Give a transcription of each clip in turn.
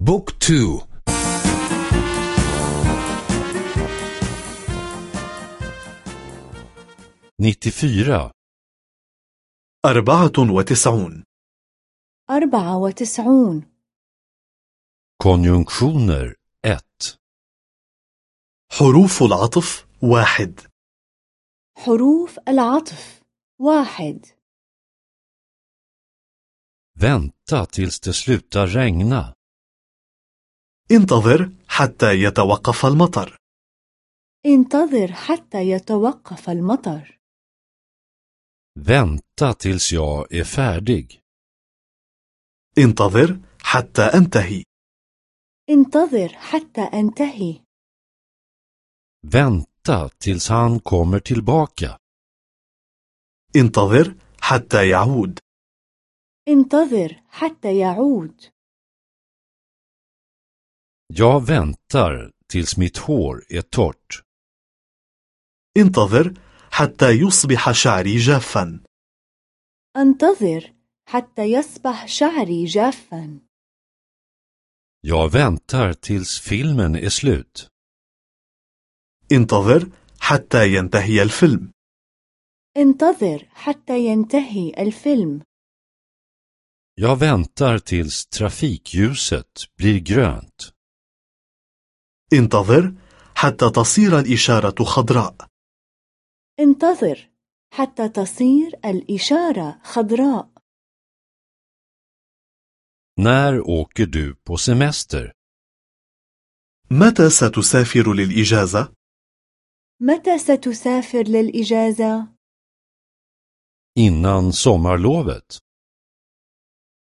بوك تو. nittiofyra أربعة وتسعون. أربعة وتسعون. konjunktioner 1 حروف العطف واحد. حروف العطف واحد. Vänta tills det slutar regna. انتظر حتى يتوقف المطر. انتظر حتى يتوقف المطر. Vänta tills jag är färdig. انتظر حتى أنتهي. انتظر حتى أنتهي. Vänta tills han kommer tillbaka. انتظر حتى يعود. انتظر حتى يعود. Jag väntar tills mitt hår är torrt. انتظر حتى يصبح شعري جافا انتظر حتى يصبح شعري جافا Jag väntar tills filmen är slut. انتظر حتى ينتهي الفيلم انتظر حتى ينتهي الفيلم Jag väntar tills trafikljuset blir grönt. انتظر حتى تصير الإشارة خضراء انتظر حتى تصير الإشارة خضراء När åker du på semester? متى ستسافر للإجازة؟ متى ستسافر للإجازة؟ Innan sommarlovet?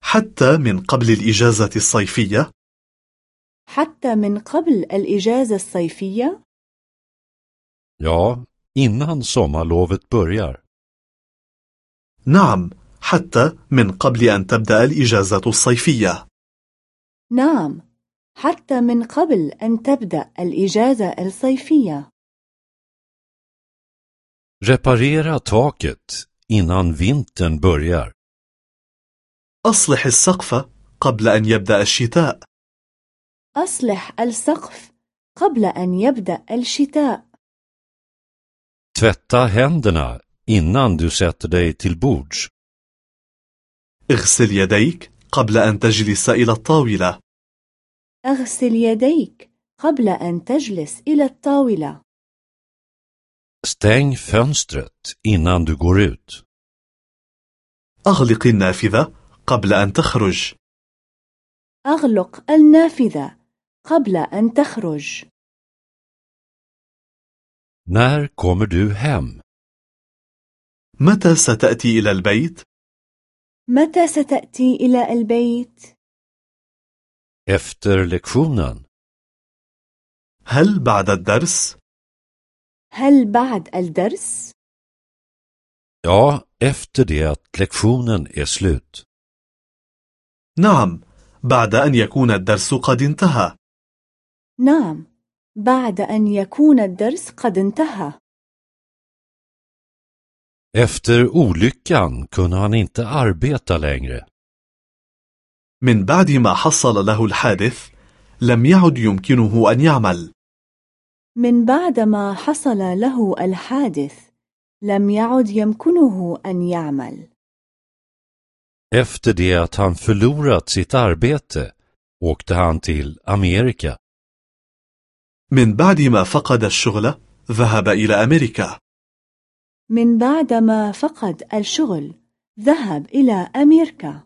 حتى من قبل الإجازة الصيفية حتى من قبل الإجازة الصيفية؟ Ja, innan sommarlovet börjar. نعم حتى من قبل أن تبدأ الإجازة الصيفية نعم حتى من قبل أن تبدأ الإجازة الصيفية Reparera taket innan vintern börjar. أصلح السقف قبل أن يبدأ الشتاء أصلح السقف قبل أن يبدأ الشتاء Tvätta händerna innan du sätter dig till bords. اغسل يديك قبل أن تجلس إلى الطاولة أغسل يديك قبل أن تجلس إلى الطاولة Stäng fönstret innan du går ut. أغلق النافذة قبل أن تخرج أغلق النافذة قبل أن تخرج När kommer du hem? متى ستأتي إلى البيت؟ متى ستأتي إلى البيت؟ Efter lektionen? هل بعد الدرس؟ هل بعد الدرس؟ Ja, efter det att lektionen är slut. نعم بعد أن يكون الدرس قد انتهى نعم بعد أن يكون الدرس قد انتهى Efter olyckan kunde han inte arbeta längre. من بعد ما حصل له الحادث لم يعد يمكنه أن يعمل من بعد ما حصل له الحادث لم يعد يمكنه أن يعمل Efter det att han förlorat sitt arbete åkte han till Amerika. من بعد ما فقد الشغل ذهب إلى أمريكا. من بعد ما فقد الشغل ذهب إلى أمريكا.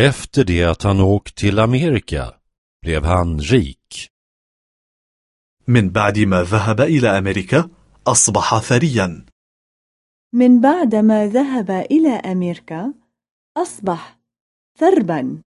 Efter det att han åkt till Amerika blev han rik. من بعد ما ذهب إلى أمريكا أصبح ثريا. من بعد ما ذهب إلى أمريكا أصبح ثربا.